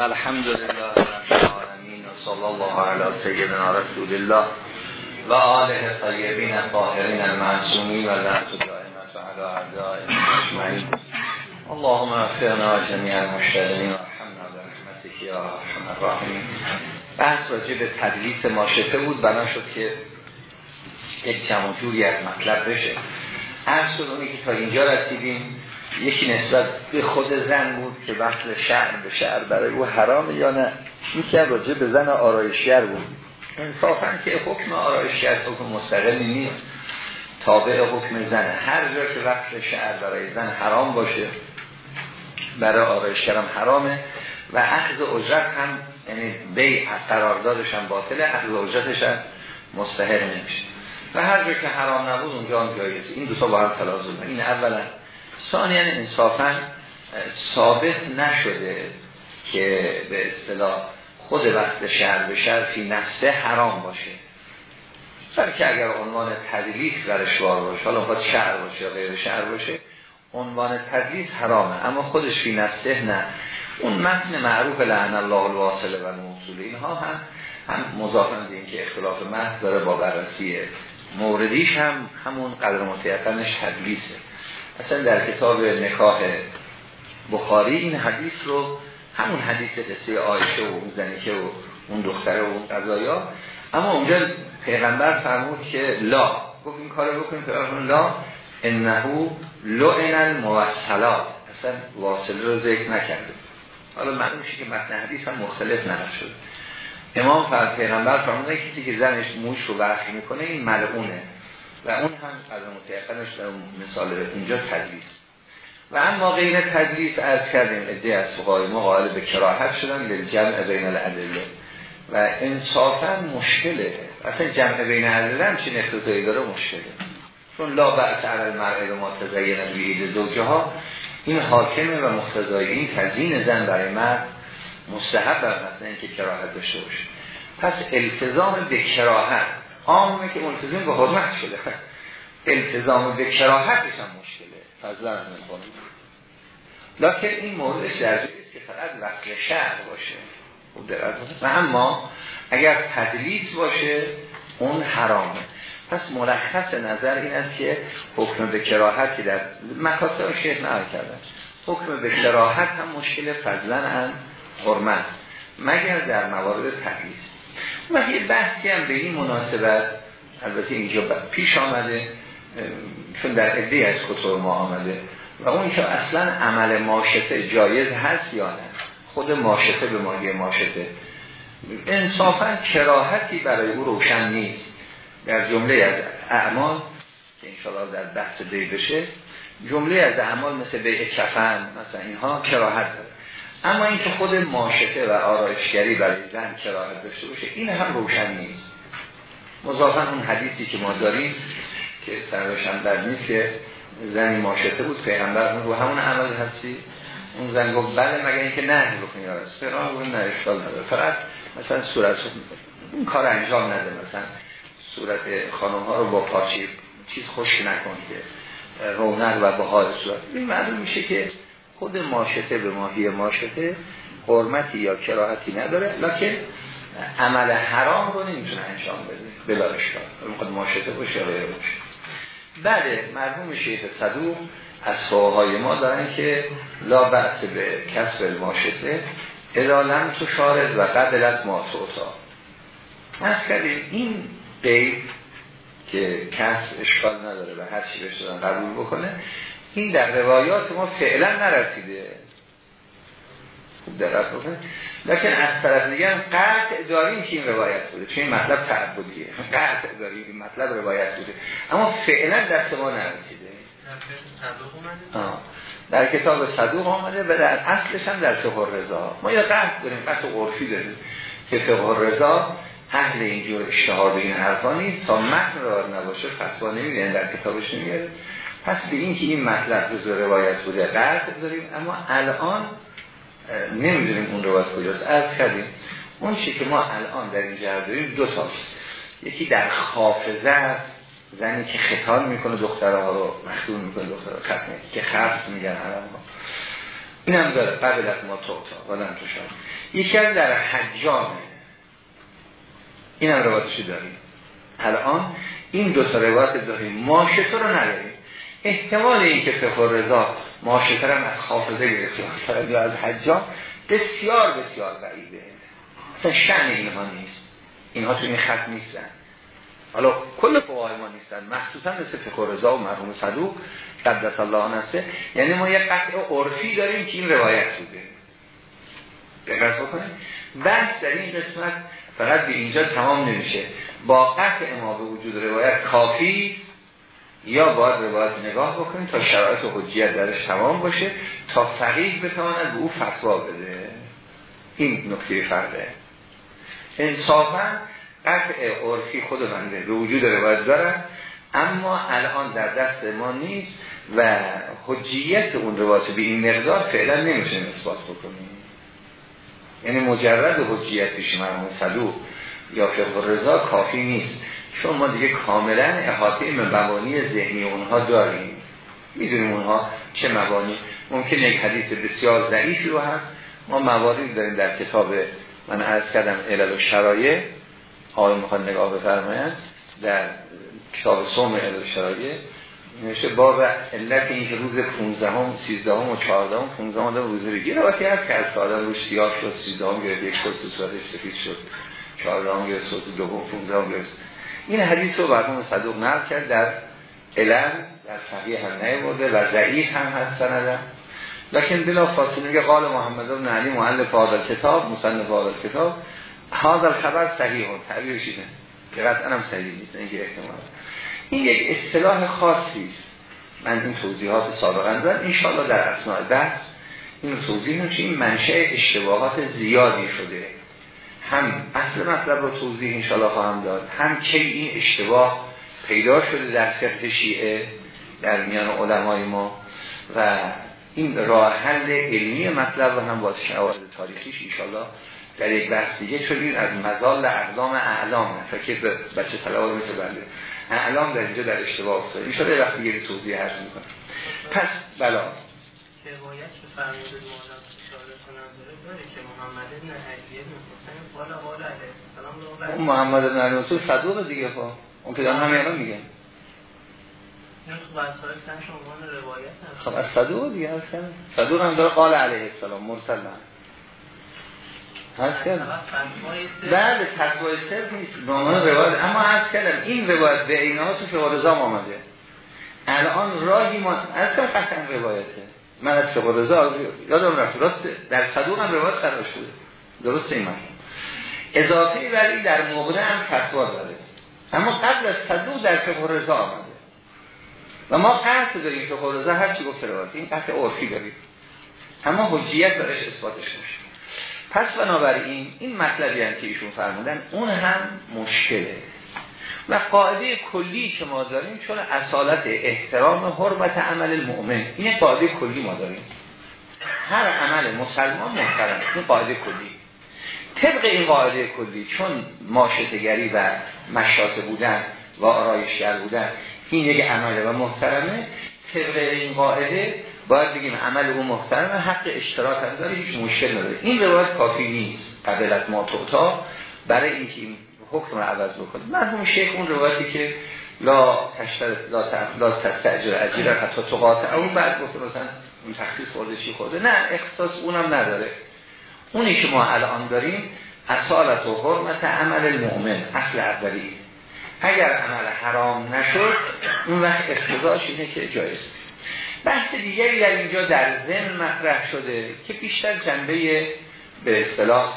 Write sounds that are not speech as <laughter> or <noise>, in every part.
الحمد لله رب العالمین و صلی الله علی سیدنا رسول الله و آله طیبین الطاهرین المعصومین و لعنت دائمت علی اعدائهم اجمعین. اللهم اغفرنا جمیع المشتغلین و برحمتک یا ارحم الراحمین. بحث راجع به ماشفه بود بنا شد که یک جمع از مطلب بشه. اونی که تا اینجا رسیدیم. یکی نسبت به خود زن بود که وقت شعر به شعر برای او حرام یا نه یکی راجع به زن آرایشگر بود. انصافا که حکم آرایشگر حکم مستقلی نیست. تابع حکم زن. هر جا که وقت شعر برای زن حرام باشه برای آرایشگر هم حرامه. و اخذ اجرت هم یعنی بی قراردادش هم باطله اخذ اجرتش هم مستحر نمیشه و هر جا که حرام نبود اونجا هم جایزه این دو تا با هم تلازمه این اولا ثانیا انصافا ثابت نشده که به اصطلاح خود وقت شهر به شهر فی نفسه حرام باشه. که اگر عنوان تدلیس برش وار باشه حالا خود شهر باشه یا غیر شهر باشه عنوان تدلیس حرامه اما خودش فی نفسه نه. اون متن معروف لعن الله الواصله و الموصول اینها هم هم مضافن که اختلاف متن داره با بررسی موردیش هم همون قدر متیقنش تدلیسه. اصلا در کتاب نکاح بخاری این حدیث رو همون حدیث قصه آیشه و اون زنیکه و اون دختره و اون قضایا اما اونجا پیغمبر فرمود که لا. گفت این کار بکنیم پیغمبر لا. انهو لعنن الموصلات اصلا واصله رو ذکر نکرده. حالا معلوم که متن حدیث هم مختلف نقل شد امام پیغمبر فرموده کسی که زنش موش رو وصل می‌کنه این ملعونه. و اون هم از متعقنش در مثال اینجا تدلیس و اما غیر تدلیس از کردیم ادعای از فقای ما قائل به کراحت شدن به جمع بین الادله و انصافا مشکله. اصلا جمع بین الادله هم چه نفتایی داره؟ مشکله. چون لا بعث علی المرء ما تزین به زوجه ها این حاکمه و مختزای این تزیین زن برای مرد مستحب مثلا اینکه کراحت داشته باشه. پس التزام به کراحت عامه که ملتزم به حرمت شده. التزام به کراحتش هم مشکله. فضلا هم نمی‌کنه لکن این موردش در است که فقط وصل شهر باشه. و اما اگر تدلیس باشه اون حرامه. پس ملخص نظر این است که حکم به کراحت که در مکاسب شیخ نهار کردن. حکم به کراحت هم مشکل فضلا هم حرمت. مگر در موارد تدلیس. و یه بحثی هم به این مناسبت البته اینجا پیش آمده چون در عده از کتب ما آمده. و اون که اصلا عمل ماشته جایز هست یا نه؟ خود ماشته به ماهی ماشته. انصافا کراهتی برای او روشن نیست. در جمله از اعمال که انشاءالله در بحث بی بشه جمله از اعمال مثل بیع کفن مثلا اینها کراهت داره. اما اینکه خود ماشته و آرایشگری برای زن کراهت داشته باشه این هم روشن نیست. مضافن اون حدیثی که ما داریم که سرش هم در نیست که زنی ماشته بود پیغمبر رو همون عمل هستی. اون زن گفت بله مگر اینکه نه بکنی یا رست پیغمبر نه اشکال نداره. فقط مثلا صورت این کار انجام نده مثلا صورت خانم ها رو با پاچی چیز خوش نکن که رونق و بهای صورت. این معلوم میشه که خود ماشته به ماهی ماشته حرمتی یا کراهتی نداره. لکن عمل حرام رو نمی‌تونه انجام بده. بلا اشکال. خود ماشته باشه یا غیر باشه. بله مرحوم شیخ صدوق از فقهای ما دارن که لا بحث به کسب الماشته ادالم تو شارد و قبلت ما توتا. از کردیم. این قید که کس اشکال نداره و هر چی بشه قبول بکنه این در روایات ما فعلا نرسیده. خوب دقت بکنید لیکن از طرف دیگه هم قطع داریم که این روایت بوده. چون این مطلب تعبدیه. قطع داریم این مطلب روایت بوده. اما فعلا دست ما نرسیده. در کتاب صدوق آمده و در اصلش هم در فقه رضا ما یه قطع داریم قطع عرفی داریم که فقه رضا اهل اینجور اشتهار به این حرفا نیست. تا متن رو نباشه فتوا نمیدن در کتابش نمیاره پس به این که این مطلب جز روایت بوده قرد داریم اما الان نمی‌دونیم اون روایت کجاست. از کردیم اون چی که ما الان در این جهت داریم دو تاست. یکی در خافزه است زنی که خطان می‌کنه دخترها رو مختون می‌کنه دخترها ختمه که خفز میگن الان این هم داره قبل از ما توتا ولن شد یکی از در حجامه این هم روایتشی داریم؟ الان این دو تا روایت داریم. ماشطه رو نداریم؟ احتمال این که فقه رضا هم از حافظه گرفته یا از حجام بسیار بسیار بعیده. اصلا شن اینها نیست. اینها تو این خط نیستن. حالا کل فقهای ما نیستن. مخصوصا مثل فقه رضا و مرحوم صدوق قدس الله نفسه. یعنی ما یک قطع عرفی داریم که این روایت بوده. دقت بکنیم بحث در این قسمت فقط به اینجا تمام نمیشه. با قطع ما به وجود روایت کافی یا باید روایت نگاه بکنیم تا شرایط حجیت درش تمام باشه تا فقیه بتواند به او فتوا بده. این نکته فرقه. انصافا قطع عرفی خود بنده به وجود روایت دارن اما الان در دست ما نیست و حجیت اون روایت به این مقدار فعلا نمی‌تونیم اثبات بکنیم. یعنی مجرد حجیتش مرمون صدوق یا فقه رضا کافی نیست. چون ما دیگه کاملا احاطه مبانی ذهنی اونها داریم. می‌دونیم اونها چه مبانی. ممکن یک حدیث بسیار ضعیفی رو هست. ما مواردی داریم در کتاب من عرض کردم علل و شرایع. آقای می‌خواد نگاه بفرمایند در کتاب سوم علل و شرایع. نوشته باب علت این که روز 15 هم 13 هم و 14 هم 15 هم روزه بگیر. وقتی هست که از آدم روش سیاه شد 13 هم گرفت یک شد تو شد. 14 هم گرفت صورت دوم 15 هم گرفت. این حدیث رو برمون صدوق نقل کرد. در علل در صحیح هم نیورده و ضعیف هم هست سندم. لکن بلا فاصله میگه قال محمد بن علی مؤلف هذا کتاب مصنف هذا کتاب هذا خبر صحیح و تعبیرش اینه که قطعا هم صحیح نیست اینکه احتمال این یک اصطلاح خاصی است. من این توضیحات سابقا دارم. ان در اسناء بحث این توضیح میشه این منشأ اشتباهات زیادی شده. هم اصل مطلب رو توضیح انشاءالله خواهم داد هم که این اشتباه پیدا شده در فقه شیعه در میان علمای ما و این راه حل علمی مطلب رو هم با شواهد تاریخیش انشاءالله در یک بحث دیگه شدیم. از مزال اقدام اعلام فکر به بچه طلبه مثل بنده اعلام در اینجا در اشتباه افتاده. این شده وقتی یه توضیح عرض می‌کنم. پس بلا. روایت که فرمود مولانا اشاره کنم داره که محمد بن علی بن حسین قال قال علیه السلام اون محمد بن علی رسول صدوق دیگه خب. اون که دارن همین الان میگن خب از صدوق دیگه هست صدوق هم داره قال علیه السلام مرسل نه هست کردم بله فتوای سر نیست. نامان روایت. اما هست کردم این روایت به اینها تو فقارزام آمده. الان راهی ما از قطعا روایته. من از فقارزا یادم رفت. راست در صدوق هم روایت قرار شده. درست این من اضافه ولی در موقع هم فتوا داره. اما قبل از صدوق در فقارزا آمده. و ما قطع داریم فقارزا هر چی گفت روایت. این قطع عرفی داریم. اما حجیت دارش اثباتش میشه پس بنابراین این مطلبی هم که ایشون فرمودن اون هم مشکله. و قاعده کلی که ما داریم چون اصالت احترام حرمت عمل المؤمن. این قاعده کلی ما داریم. هر عمل مسلمان محترم این قاعده کلی. طبق این قاعده کلی چون ماشتگری و مشاطه بودن و آرایشگر بودن این یک عمله و محترمه. طبق این قاعده باید بگیم عمل او محترم حق اشتراک هم داره هیچ مشکل نداره. این روایت کافی نیست. قبلت ما توتا برای اینکه این حکم رو عوض بکنه. مرحوم شیخ اون روایتی که لا تشتر لا لا تستاجر اجیر حتی توقات اون بعد گفته مثلا این تخصیص خورده چی خورده؟ نه اختصاص اونم نداره. اونی که ما الان داریم اصالت و حرمت عمل المؤمن اصل اولی اگر عمل حرام نشد اون وقت اقتضاش اینه که جایز. بحث دیگری در اینجا در ذهن مطرح شده که بیشتر جنبه به اصطلاح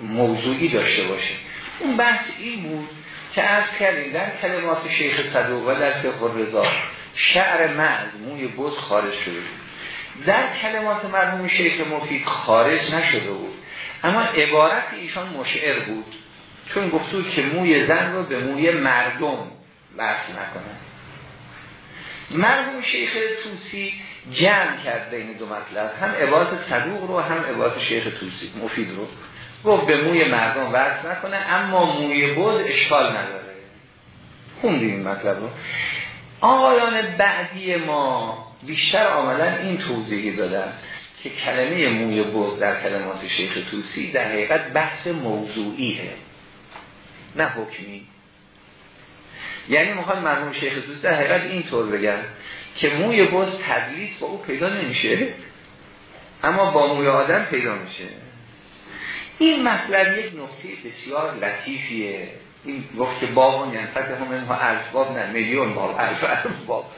موضوعی داشته باشه. اون بحث این بود که از کردیم در کلمات شیخ صدوق و در رضا شعر معز موی بز خارج شده بود. در کلمات مرحوم شیخ مفید خارج نشده بود. اما عبارت ایشان مشعر بود. چون گفتو که موی زن رو به موی مردم بحث نکنه. مرحوم شیخ توسی جمع کرد بین دو مطلب هم عبارت صدوق رو هم عبارت شیخ توسی مفید رو. گفت به موی مردم ورس نکنه اما موی بود اشکال نداره. خوندیم این مطلب رو؟ آقایان بعدی ما بیشتر آمدن این توضیحی دادن که کلمه موی بغض در کلمات شیخ توسی در حقیقت بحث موضوعیه نه حکمی. یعنی می‌خواد مرحوم شیخ توسی در حقیقت اینطور بگن که موی بغض تدلیس با او پیدا نمیشه اما با موی آدم پیدا میشه. این مطلب یک نقطه بسیار لطیفیه. این گفت که باب ینفت هم اینها الفباب نه میلیون باب الف باب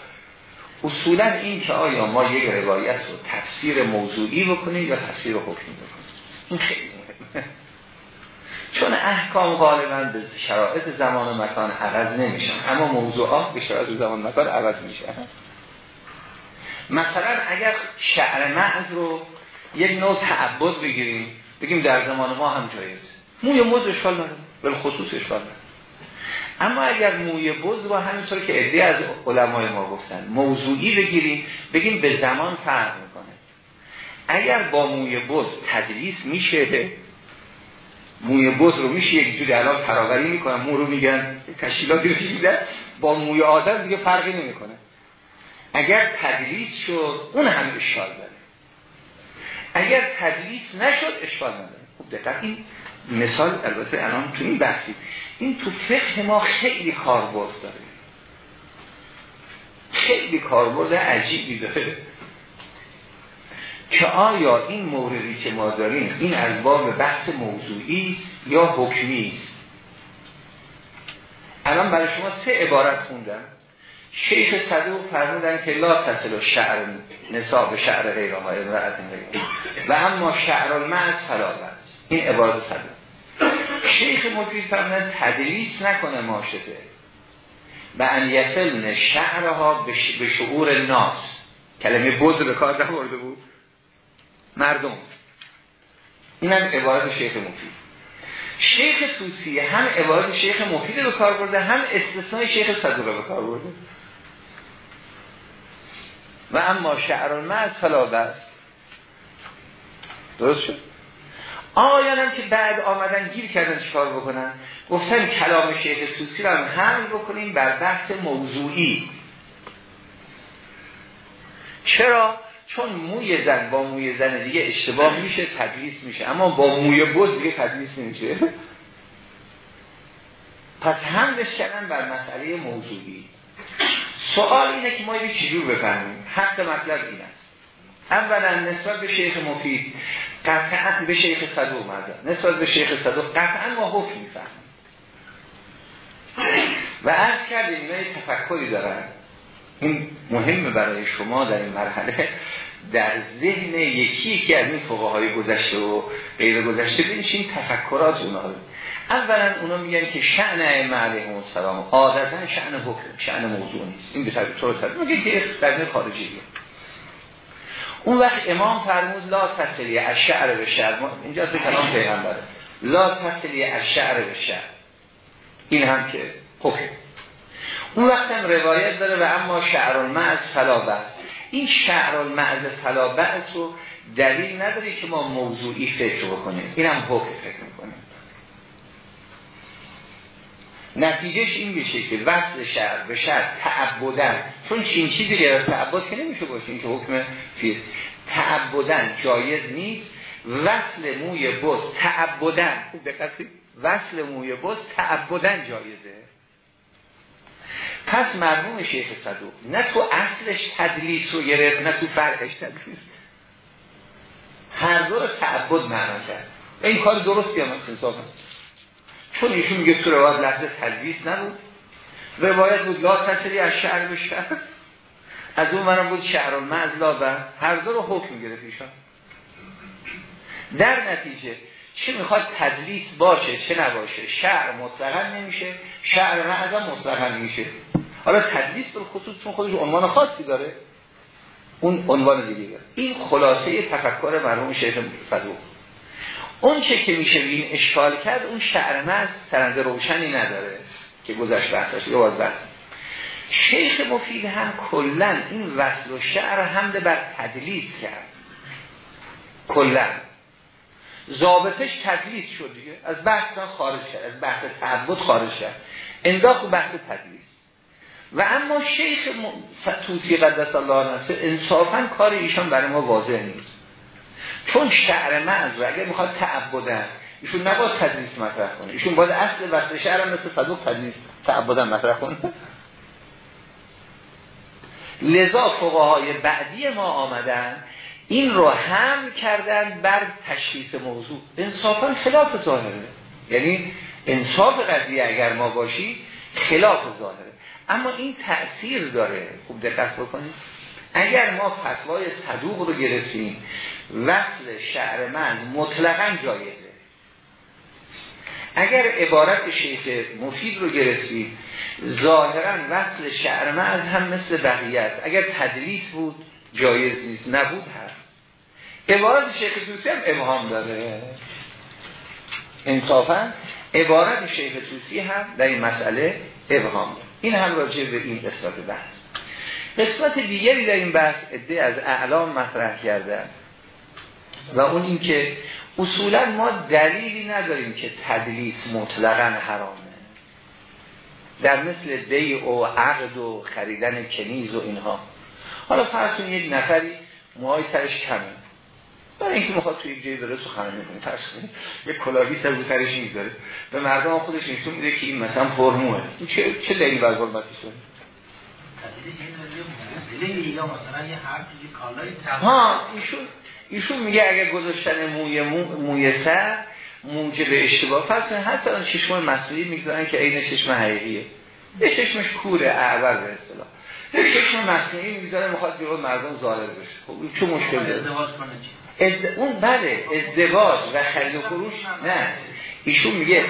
اصولا این که آیا ما یک روایت رو تفسیر موضوعی بکنیم یا تفسیر حکمی بکنیم؟ این خیلی مهمه. چون احکام غالبا به شرایط زمان و مکان عوض نمیشن. اما موضوعات به شرایط زمان و مکان عوض میشن مثلا اگر شعر معز رو یک نوع تعبد بگیریم بگیم در زمان ما هم جایز موی موز اشکال نداره. بل خصوص اشکال نداره. اما اگر موی بز رو همینطور که عده از علمای ما گفتن موضوعی بگیریم بگیم به زمان فرق می‌کنه. اگر با موی بز تدریس میشه موی بز رو میشه یک جوری الان فراوری می‌کنن مو رو میگن تشکیلاتی رو میگن با موی آدم دیگه فرقی نمی‌کنه. اگر تدریس شد اون هم اشکال داره. اگر تدریس نشد اشکال نداره. خوب دقیق این مثال البته الان تو این بحثی. این تو فقه ما خیلی کاربرد داره. خیلی کاربرد عجیبی داره. که آیا این موردی که ما داریم این از باب بحث موضوعی است یا حکمی است؟ الان برای شما سه عبارت خوندم. شیخ صدوق فرمودن که لا تصل شعر نصاب شعر غیره های و اما شعر المعز است. این عبارت صدوق. شیخ مفید فرمودن تدریس نکنه ماشده و ان شعرها به شعور ناس. کلمه بز به کار نبرده بود. مردم. این هم عبارت شیخ مفید. شیخ توسی هم عبارت شیخ مفید رو کار برده هم استثنای شیخ صدوق رو کار برده. و اما شعر المعز فلا بس درست شد؟ آقایان هم که بعد آمدن گیر کردن چکار بکنن؟ گفتن کلام شیخ توسی رو هم بکنیم بر بحث موضوعی. چرا؟ چون موی زن با موی زن دیگه اشتباه میشه تدریس میشه. اما با موی بز دیگه تدریس نمیشه. <laughs> پس حملش کردن بر مسئله موضوعی. سوال اینه که ما یه چجور بفهمیم؟ حق مطلب این است. اولا نسبت به شیخ مفید قطعا به شیخ صدوق مزد نسبت به شیخ صدوق قطعا ما حکم می‌فهمیم. و عرض کردیم اینا تفکری دارن. این مهمه برای شما در این مرحله در ذهن یکی که از این فقه های گذشته و غیر گذشته بینشین تفکرات اونا اولا اونا میگن که شعن ائمه علیهم السلام عادتا شعن حکم شعن موضوع نیست. این به طور میگه که در خارجی اون وقت امام فرمود لا تسلی از شعر به شعر. اینجا به کلام پیغمبره. لا تسلی از شعر به شعر. این هم که حکم. اون وقت هم روایت داره و اما شعر المعز فلا این شعر المعز فلا رو دلیل نداره که ما موضوعی فکر بکنیم. این هم حکم فکر می‌کنیم نتیجهش این میشه که وصل شهر به شهر تعبدن. چون چین چیزی غیر از تعبد که نمیشه باشه این که حکم فیز تعبدن جایز نیست. وصل موی بز تعبدن. وصل موی بز تعبدن جایزه. پس مرموم شیخ صدوق نه تو اصلش تدلیس رو گرفت نه تو فرقش تدلیس. هر دو رو تعبد معنا کرد. این کار درستی هم انصاف هست. چون ایشون میگه تو روایت لحظه تدلیس نبود. روایت بود لا تسری از شهر به شهر. از اون منم بود شهر المعز و هر دو رو حکم گرفت ایشان. در نتیجه چه می‌خواد تدلیس باشه چه نباشه شعر مطلقا نمیشه شعر معظم مطلقا نمیشه حالا تدلیس به خصوص چون خودش عنوان خاصی داره اون عنوان دیگه. این خلاصه تفکر مرحوم شیخ صدوق اون چه که میشه این اشکال کرد اون شعر مز سرنده روشنی نداره که گذشت بحثش یه باز بحث. شیخ مفید هم کلا این وصل و شعر حمد بر تدلیس کرد. کلا ضابطش تدلیس شد دیگه. از بحث خارج کرد از بحث تعبد خارج کرد انداخت بحث تدلیس. و اما شیخ توسی قدس الله نفسه انصافا کار ایشان برای ما واضح نیست. چون شعر منز و اگر می‌خواد تعبدن ایشون نباید تدریس مطرح کنه. ایشون باید اصل وصل شعر مثل صدوق تدریس تعبدن مطرح کنه. لذا فقهای بعدی ما آمدن این رو هم کردن بر تشخیص موضوع. انصافا خلاف ظاهره. یعنی انصاف قضیه اگر ما باشی خلاف ظاهره. اما این تأثیر داره. خوب دقت بکنید. اگر ما فتوای صدوق رو گرفتیم وصل شعر من مطلقا جایزه. اگر عبارت شیخ مفید رو گرفتیم ظاهرا وصل شعر من هم مثل بقیت اگر تدریس بود جایز نیست. نبود هست. عبارت شیخ توسی هم ابهام داره. انصافا عبارت شیخ توسی هم در این مسئله ابهام این هم راجع به این قسمت بحث. قسمت دیگری در این بحث عده از اعلام مطرح کردن و اون که اصولا ما دلیلی نداریم که تدلیس مطلقا حرامه. در مثل دی و عقد و خریدن کنیز و اینها. حالا فرض یک نفری موهای سرش کمه. برای اینکه می‌خواد توی یک جایی داره سخن می‌کنه. فرض یک کلاهی سر رو سرش می‌ذاره به مردم خودش نشون میده که این مثلا فرموه چه چه دلیل بر ها ایشون ایشون میگه اگر گذاشتن موی موی سر موجب اشتباه پس حتی اون چشم مصنوعی می‌گذارن که عین چشم حقیقیه. یه چشمش کوره اعور به اصطلاح. یه چشم مصنوعی می‌گذاره می‌خواد بیرون مردم ظاهر بشه. خب چه مشکل داره؟ از... اون بله ازدواج و خرید و فروش. نه. ایشون میگه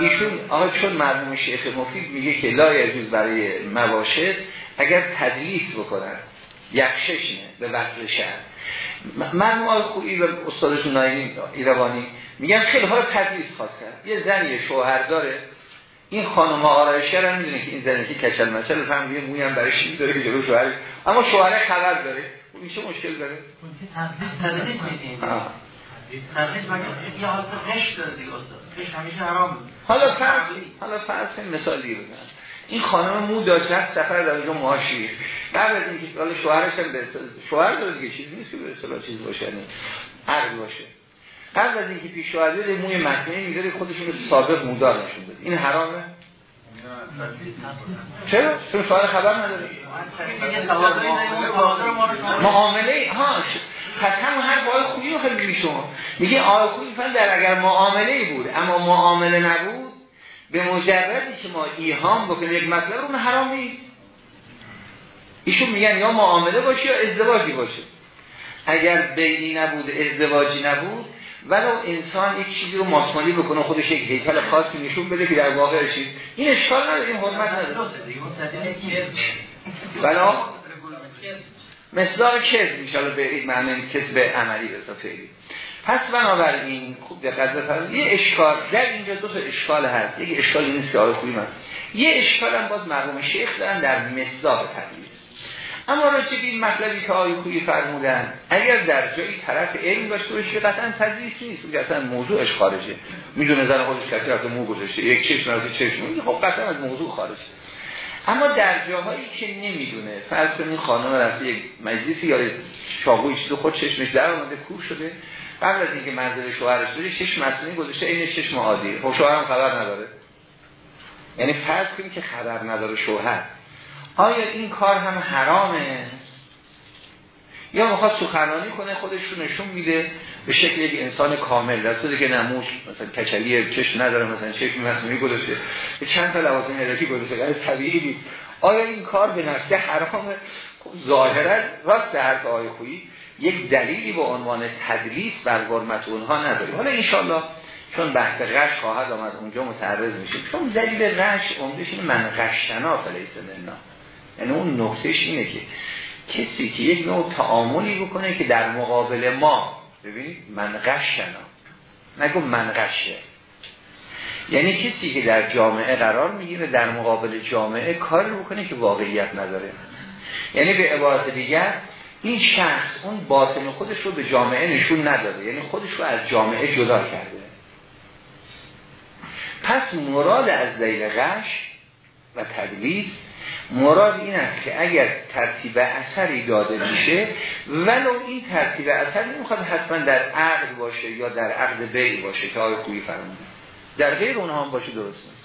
ایشون آقا چون مرحوم شیخ مفید میگه که لا یجوز برای مواشد اگر تدلیس بکنن یکشش نه به وصل شهر. مرحوم آقای خویی و استادشون نایمی ایروانی میگن خیلی ها تدلیس خواست کرد. یه زنی شوهر داره این خانم آرایشگر هم می‌دونه که این زنی که کچل مچل فهم یه موی هم برای شیر داره که جلو شوهر. اما شوهر خبر داره. این چه مشکل داره؟ حالا فرض حالا فرض مثالی بزن این خانم مو داشت سفر در اونجا معاشی قبل از اینکه حالا شوهرش هم شوهر داره دیگه چیزی نیست که به اصطلاح چیز باشه یعنی عقل باشه. قبل از اینکه پیش شوهر موی مصنوعی می‌ذاره خودشون سابق مودار نشون بده. این حرامه؟ چرا؟ چون شوهر خبر نداره. معامله ها پس هم هر آقای خوبی رو خیلی شما میگه آقای خوبی در اگر معامله بود اما معامله نبود به مجردی که ما ایهام بکنه یک مطلب اون حرام نیست. ایشون میگن یا معامله باشه یا ازدواجی باشه. اگر بینی نبود ازدواجی نبود ولو انسان یک چیزی رو ماسمالی بکنه خودش یک هیکل خاصی نشون بده که در واقع چیز این اشکال نداره این حرمت نداره. بلا مصداق کذب میشاله به این معنی کذب عملی به فعلی پس بنابراین خوب دقت بفرمایید یه اشکال در اینجا دو تا اشکال هست. یک اشکالی نیست که آقای خوبی یه اشکال هم باز مرحوم شیخ دارن در مصداق تدریس. اما راجع به این مطلبی که آقای خوبی فرمودن اگر در جایی طرف علم داشته باشه قطعا تدریس نیست که اصلا موضوعش خارجه. می‌دونه زن خودش کسی از مو گذاشته یک چشم از چشم. خب قطعا از موضوع خارجه. اما در جاهایی که نمی‌دونه فرض کنید خانم رفته یک مجلسی یا چاقوی چیز خود چشمش در اومده کور شده. قبل از اینکه منظر شوهرش داره چشم مصنوعی گذاشته این چشم عادی خب شوهرم خبر نداره. یعنی فرض کنید که خبر نداره شوهر. آیا این کار هم حرامه؟ یا می‌خواد سخنرانی کنه خودش رو نشون میده به شکل یک انسان کامل. صورتی که نموش مثلا کچلی چشم نداره مثلا چشم مصنوعی گذاشته. چند تا لوازم هدفی گذاشته. غیر طبیعی نیست. آیا این کار به نفسه حرامه؟ ظاهرا راست حرف آقای خویی یک دلیلی به عنوان تدلیس بر حرمت اونها نداریم. حالا انشالله چون بحث غش خواهد آمد اونجا متعرض میشه چون دلیل غش عمدش اینه من غشنا فلیس مننا یعنی اون نقطهش اینه که کسی که یک نوع تعاملی بکنه که در مقابل ما ببینید من غشنا نگو من غشه. یعنی کسی که در جامعه قرار می‌گیره در مقابل جامعه کاری بکنه که واقعیت نداره. یعنی به عبارت دیگر این شخص اون باطن خودش رو به جامعه نشون نداده. یعنی خودش رو از جامعه جدا کرده. پس مراد از دلیل غش و تدلیس مراد این است که اگر ترتیب اثری داده میشه ولو این ترتیب اثر نمی‌خواد حتما در عقد باشه یا در عقد بیع باشه که آقای خویی فرمونه در غیر اونها هم باشه درست نیست.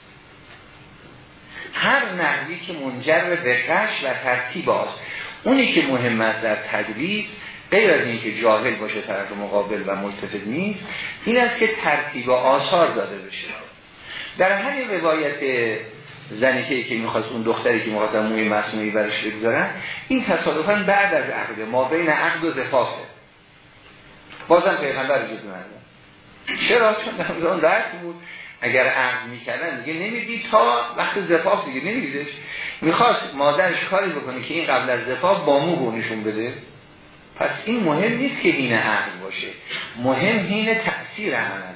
هر نحوی که منجر به قش و ترتیب است. اونی که مهم است در تدریس غیر از اینکه جاهل باشه طرف مقابل و ملتفت نیست این است که ترتیب آثار داده بشه. در همین روایت زنی که می‌خواست اون دختری که می‌خواست موی مصنوعی برش بگذارن این تصادفا بعد از عقد ما بین عقد و زفافه بازم پیغمبر جز نردن چرا؟ چون در اون بود. اگر عقد می‌کردن دیگه نمی‌دید تا وقت زفاف دیگه نمیدیدش. می‌خواست مادرش کاری بکنه که این قبل از زفاف با مو بونشون بده. پس این مهم نیست که این عقل باشه. مهم هین تأثیر عمله.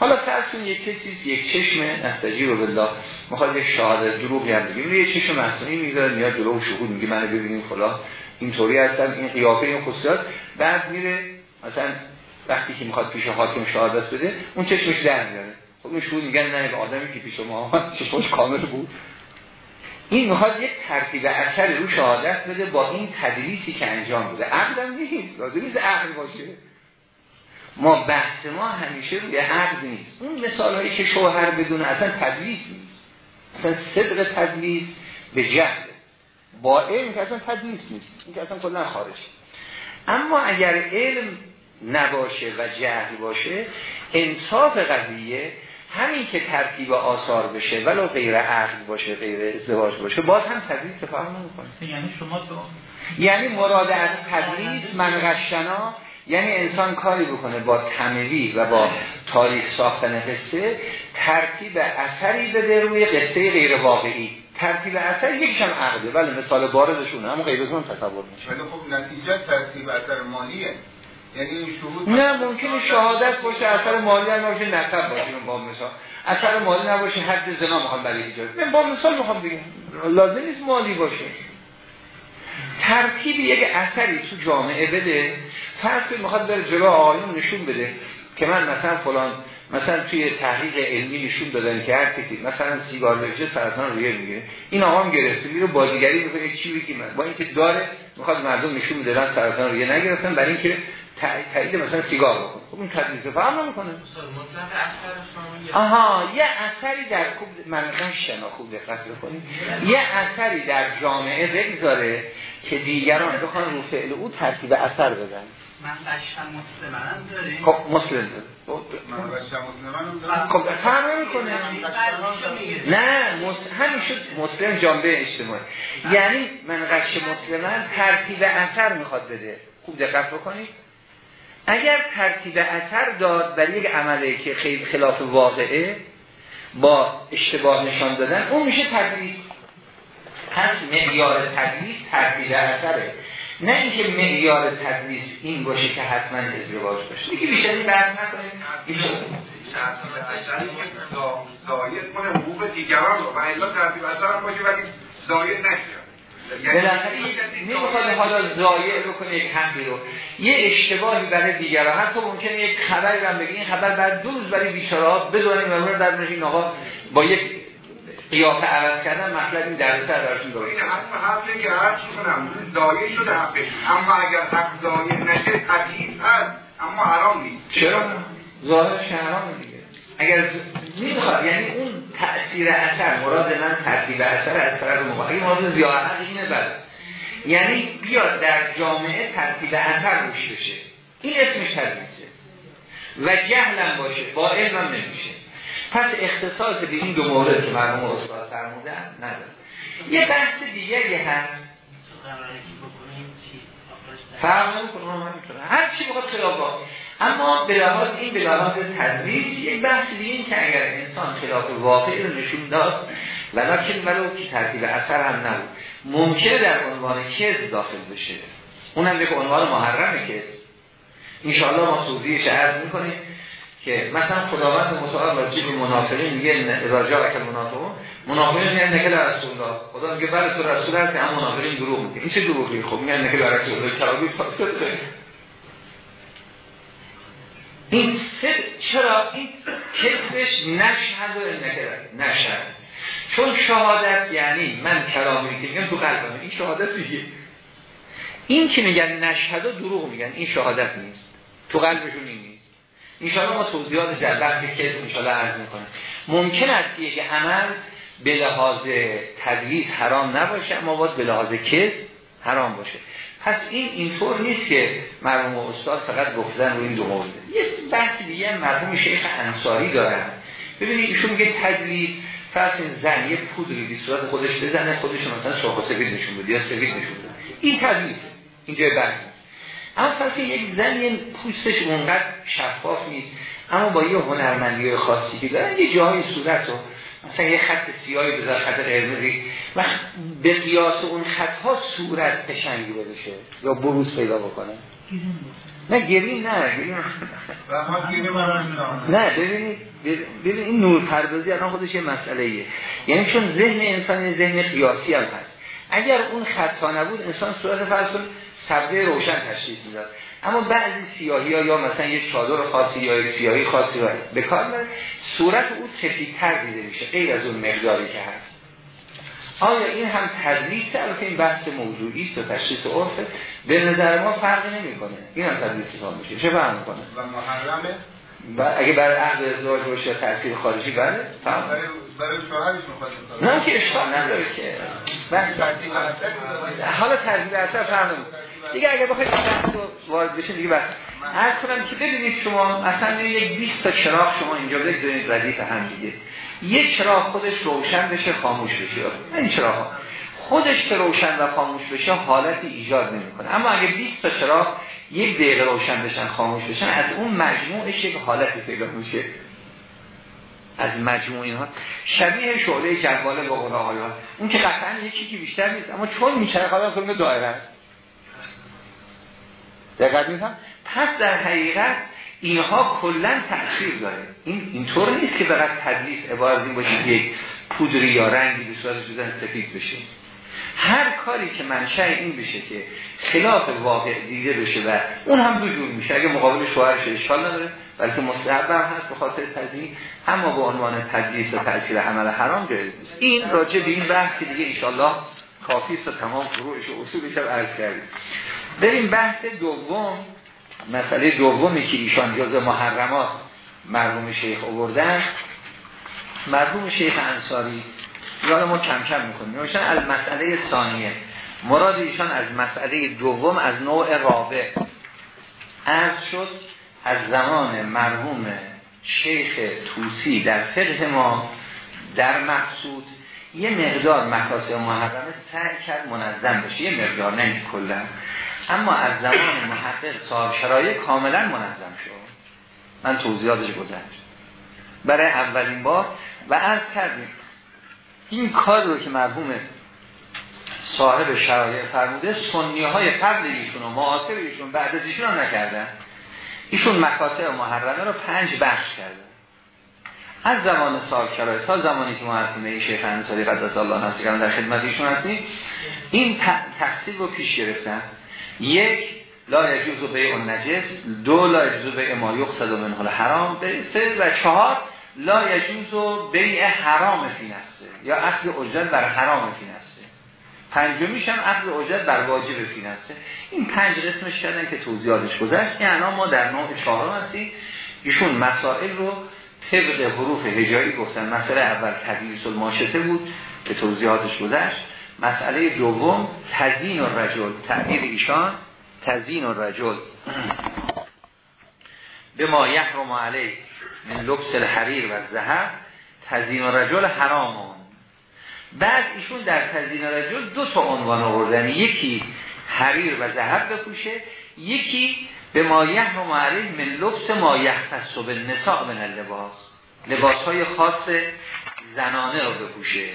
حالا فرض یک کسی یک چشم نستجی رو بالله. می‌خواد یک شهادت دروغی هم بگیم یه چشم مصنوعی می‌ذاره میاد جلو شهود میگه منو ببینیم فلا اینطوری هستن این قیافه این خصوصیات. بعد میره مثلا وقتی که می‌خواد پیش حاکم شهادت بده اون چشمش در میاره. شهود میگن نه آدمی که پیش ما چشمش کامل بود. این می‌خواد یک ترتیب اثر رو شهادت بده با این تدریسی که انجام بده. عقل نیست. لازم نیست عقل باشه. ما بحث ما همیشه روی عقل نیست. اون مثال هایی که شوهر بدون اصلا تدلیس نیست. اصلا صدق تدلیس به جهل. با علم که اصلا تدلیس نیست. این که اصلا کلا خارج. اما اگر علم نباشه و جهل باشه انصاف قضیه همین که ترتیب آثار بشه ولو غیر عقل باشه غیر ازدواج باشه باز هم تدریس فهم نمی‌کنه یعنی شما تو یعنی مراد از تدریس منغشنا یعنی انسان کاری بکنه با تموی و با تاریخ ساختن قصه ترتیب اثری بده روی قصه غیر واقعی. ترتیب اثر یکیش هم عقده ولی مثال بارزشون هم غیرتون تصور میشه ولی خب نتیجه ترتیب اثر مالیه. یعنی شهود نه ممکنه شهادت باشه اثر مالی هم باشه باشه با مثال. اثر مالی نباشه حد زنا می‌خوام برای ایجاد من با مثال می‌خوام بگم. لازم نیست مالی باشه. ترتیب یک اثری تو جامعه بده. فرض کنید می‌خواد بره جلو آقایون نشون بده که من مثلا فلان مثلا توی تحقیق علمی نشون دادن که هر کسی مثلا سیگار بکشه سرطان ریه می‌گیره این آقا هم گرفته میره بازیگری می‌کنه چی بگی من با اینکه داره می‌خواد مردم نشون میده سرطان ریه نگرفتن برای اینکه تایید مثلا سیگار بکن خب این تدریس فهم نمی‌کنه. آها یه اثری در خوب من شنا خوب دقت بکنید. یه اثری در جامعه بگذاره که دیگران بخوان رو فعل او ترتیب اثر بدن. خب مسلم. دارم. خب فهم نمی‌کنه. نه مس... همین شد. مسلم جامعه اجتماعی. یعنی من قش مسلمان ترتیب اثر می‌خواد بده. خوب دقت بکنید. اگر ترتیب اثر داد برای یک عمله که خیلی خلاف واقعه با اشتباه نشان دادن اون میشه تدریس. پس معیار تدریس ترتیب اثره. نه اینکه معیار تدریس این باشه که حتما ازدواج باشه. دیگه بیشتر این بحث نکنیم. بیشتر. زاید کنه حقوق دیگران رو. و الا ترتیب اثر باشه ولی زاید نشه. بالاخره نمی‌خواد حالا زایع بکنه یک حقی رو. یه اشتباهی برای دیگران. حتی ممکنه یک خبری هم بگه این خبر بعد دو روز برای بیچاره ها بدونیم و در این آقا با یک قیافه عوض کردن مطلب این در سر براشون داره این همون حقی که هر چی کنم زایع شده حقش اما اگر حق زایع نشه حدیث هست. اما حرام نیست. چرا؟ ظاهرش حرام دیگه. اگر می‌خواد یعنی اون تأثیر اثر مراد من ترتیب اثر از طرف مقابل. مراد زیاد اینه بله. یعنی بیاد در جامعه ترتیب اثر روش بشه. این اسمش تدریسه و جهلم باشه با علمم نمیشه. پس اختصاص به این دو مورد که مرموم استاد فرمودن نداره. یه بحث دیگری هست. فرق نمی‌کنه هر چی بخواد خلاف اما به لحاظ این به لحاظ تدریس یک بحث دیگه این که اگر انسان خلاف واقعی رو نشون داد ولکن ولو که ترتیب اثر هم نبود. ممکنه در عنوان کذب داخل بشه؟ اونم به عنوان محرمه که انشاءالله ما توضیحش عرض می‌کنیم که مثلا خداوند متعال راجع به منافقین میگه اراجاع که منافقون. منافقین میگن نکل رسول الله خدا میگه بله تو رسول هست هم منافقین دروغ میگه. این چه دروغی خب میگن نکل رسول الله این سر چرا؟ این کذبش نشهد و نکرد نشهد. چون شهادت یعنی من کلامی که میگم تو قلبم. این شهادت میگه این که میگن نشهد و دروغ میگن این شهادت نیست. تو قلبشون این نیست. انشاءالله ما توضیحات در بحث کذب انشاءالله عرض می‌کنم. ممکن است یک عمل به لحاظ تدلیس حرام نباشه اما باید به لحاظ کذب حرام باشه. پس این اینطور نیست که مرحوم استاد فقط گفتن رو این دو مورد. یه بحث دیگه مرحوم شیخ انصاری دارن. ببینید ایشون میگه تدلیس فرض زن یه پودری به صورت خودش بزنه خودش مثلا سرخ سفید نشون بده یا سفید نشون بده. این تدلیس اینجا بحث اما فرض یک زن یه پوستش اونقدر شفاف نیست اما با یه هنرمندی خاصی که دارن یه جاهای صورت رو مثلا یه خط سیاهی بذار خط قرمزی. و به قیاس اون خطها صورت قشنگی بشه یا بروز پیدا بکنه. نه گرین نه گرین نه. ببینید ببینید این نور پردازی الان خودش یه مسئله ایه. یعنی چون ذهن انسان ذهن قیاسی هم هست. اگر اون خطا نبود انسان صورت فرض سبزه روشن تشخیص می‌داد. اما بعضی سیاهی ها یا مثلا یک چادر خاصی یا یک سیاهی خاصی رو به کار صورت او سفیدتر دیده میشه غیر از اون مقداری که هست. آیا این هم تدریس البته این بحث موضوعی است و تشخیص عرفه. به نظر ما فرقی نمی‌کنه. این هم تدریس حساب میشه. چه فرق می‌کنه؟ و محرمه. اگه برای عقد ازدواج باشه تاثیر خارجی بله فهم برای شوهرش نه که اشکال نداره که. بحث حالا ترتیب اثر فرق دیگه اگه بخواید وارد بشین دیگه بس. عرض کنم که ببینید شما اصلا یک 20 تا چراغ شما اینجا بگذارید ردیف هم دیگه. یک چراغ خودش روشن بشه خاموش بشه. این چراغ. خودش که روشن و خاموش بشه حالتی ایجاد نمی‌کنه. اما اگه 20 تا چراغ یک دقیقه روشن بشن خاموش بشن از اون مجموعش یک حالتی پیدا میشه. از مجموع اینها. شبیه شعله جواله با آقایان اون که قطعا یکی که بیشتر نیست اما چون میچره حالا کنه دائره دقت می‌کنم پس در حقیقت اینها کلا تاثیر داره. این اینطور نیست که فقط تدلیس عبارت این باشه یک پودری یا رنگی به صورت شدن سفید بشه. هر کاری که منشأ این بشه که خلاف واقع دیده بشه و اون هم دو جور میشه. اگه مقابل شوهرش اشکال نداره بلکه مستحب هم هست به خاطر تدلیس اما به عنوان تدلیس و تاثیر عمل حرام جایز نیست. این راجع به این بحث دیگه ان کافی است تمام فروعش و اصولش رو عرض کردیم. بریم بحث دوم. مسئله دومی که ایشان جز محرمات مرحوم شیخ آوردن. مرحوم شیخ انصاری یاد ما کم کم می‌کنیم. ایشان از مسئله ثانیه. مراد ایشان از مسئله دوم از نوع رابع. از شد از زمان مرحوم شیخ توسی در فقه ما در مقصود یه مقدار مکاسب محرمه سعی کرد منظم بشه. یه مقدار نه کلا. اما از زمان محقق صاحب شرایع کاملا منظم شد. من توضیحاتش گذشت. برای اولین بار و از کردیم این کار رو که مرحوم صاحب شرایع فرموده سنی های قبل ایشون و معاصر ایشون بعد از ایشون نکردن. ایشون مکاسب محرمه رو پنج بخش کردن. از زمان صاحب شرایع تا زمانی که ما هستیم شیخ انصاری قدس الله نفسه در خدمت ایشون هستیم این تقصیل رو پیش گرفتن. یک لا یجوز به اون نجس. دو لا یجوز به ما یقصد منه الحرام سه و چهار لا یجوز بیع حرام فی نفسه. یا اخذ اجرت بر حرام فی نفسه. پنجمیش هم اخذ اجرت بر واجب فی نفسه. این پنج قسمش کردن که توضیحاتش گذشت. یعنی ما در نوع چهارم هستیم. ایشون مسائل رو طبق حروف هجایی گفتن. مسئله اول تدلیس الماشته بود که توضیحاتش گذشت. مسئله دوم تزین و رجل تعبیر ایشان تزین و رجل به ما یحرم علی من لبس الحریر و زهر تزین و رجل حرامون. بعد ایشون در تزین و رجل دو تا عنوان آوردن. یکی حریر و زهر بپوشه یکی به ما یحرم علی من لبس ما یختص به نساء من اللباس. لباس های خاص زنانه رو بپوشه.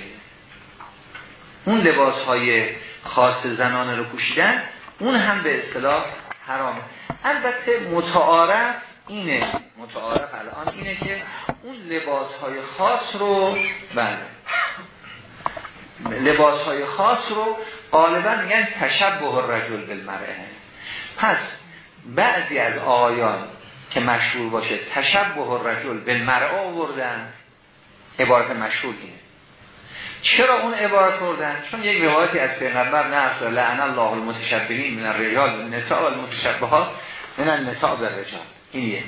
اون لباس های خاص زنانه رو پوشیدن اون هم به اصطلاح حرامه البته متعارف اینه متعارف الان اینه که اون لباس های خاص رو بله. لباس های خاص رو غالبا میگن تشبه الرجل بالمرأه. پس بعضی از آیان که مشهور باشه تشبه الرجل بالمرأه آوردن عبارت مشهور اینه. چرا اون عبارت بردن؟ چون یک روایتی از پیغمبر نقل لعن الله المتشبهین من الرجال النساء والمتشبهات من النساء بالرجال. این یک.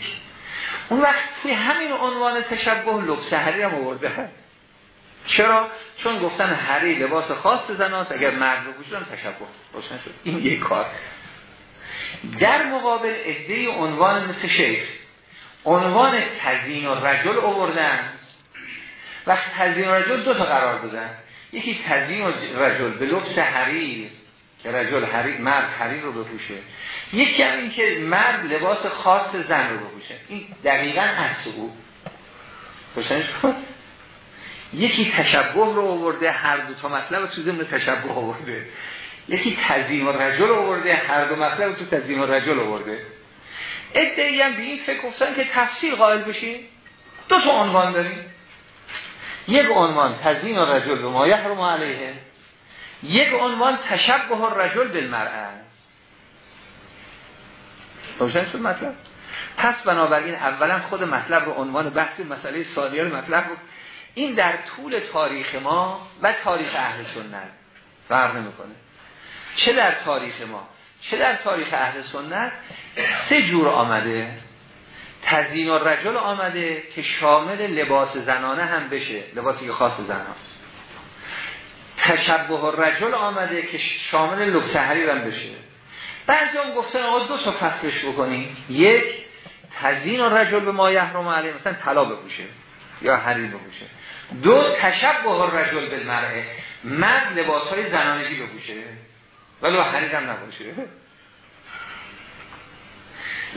اون وقت توی همین عنوان تشبه لبس حری هم آورده. چرا؟ چون گفتن حری لباس خاص زناست اگر مرد رو تشبه. روشن شد این یک کار. در مقابل عده عنوان مثل شیخ عنوان تزین و رجل آوردن. وقت تزین و رجل دو تا قرار دادن. یکی تزین و رجل به لبس حریر که رجل حریر مرد حریر رو بپوشه. یکی هم این که مرد لباس خاص زن رو بپوشه. این دقیقا عکس او. روشنش کن یکی تشبه رو آورده هر دو تا مطلب تو ضمن تشبه آورده. یکی تزین و رجل آورده هر دو مطلب تو تزین و رجل آورده. ادعی هم به این فکر گفتن که تفصیل قائل بشین. دو تا عنوان داریم. یک عنوان تزین و رجل به ما یحرم علیه. یک عنوان تشبه رجل بالمرأه. روشن شد مطلب؟ پس بنابراین اولا خود مطلب رو عنوان بحث مسئله ثانیه مطلب رو این در طول تاریخ ما و تاریخ اهل سنت فرق نمی‌کنه. چه در تاریخ ما؟ چه در تاریخ اهل سنت؟ سه جور آمده. تزین و رجل آمده که شامل لباس زنانه هم بشه. لباسی که خاص زناست تشبه و رجل آمده که شامل لبس حریر هم بشه. بعضی هم گفتن آقا دو تا فصلش بکنیم یک تزین و رجل به ما یحرم علیه. مثلا طلا بپوشه یا حریر بپوشه. دو تشبه و رجل به مرعه. مرد لباس های زنانگی بپوشه. ولی حریر هم نباشه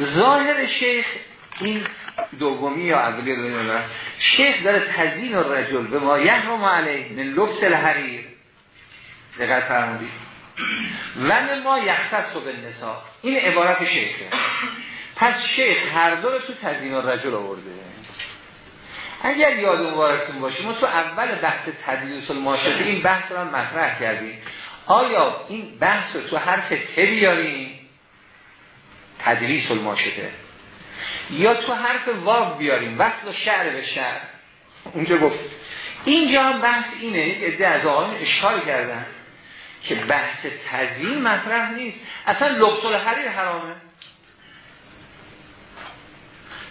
ظاهر شیخ این دومی یا اولی دنیا شیخ داره تزین و رجل به ما یحرم علیه من لبس الحریر. دقیق فرمودید. و ما یختص و نسا این عبارت شیخه. پس شیخ هر دو رو تو تزین و رجل آورده. اگر یاد مبارکتون باشه ما تو اول بحث تدریس الماشطه این بحث رو مطرح کردیم. آیا این بحث رو تو حرف ت بیاریم؟ تدریس الماشطه یا تو حرف واو بیاریم وصل و شعر به شعر. اونجا گفت. اینجا هم بحث اینه عده از آقایون اشکال کردن که بحث تزیین مطرح نیست. اصلا لبس الحریر حرامه.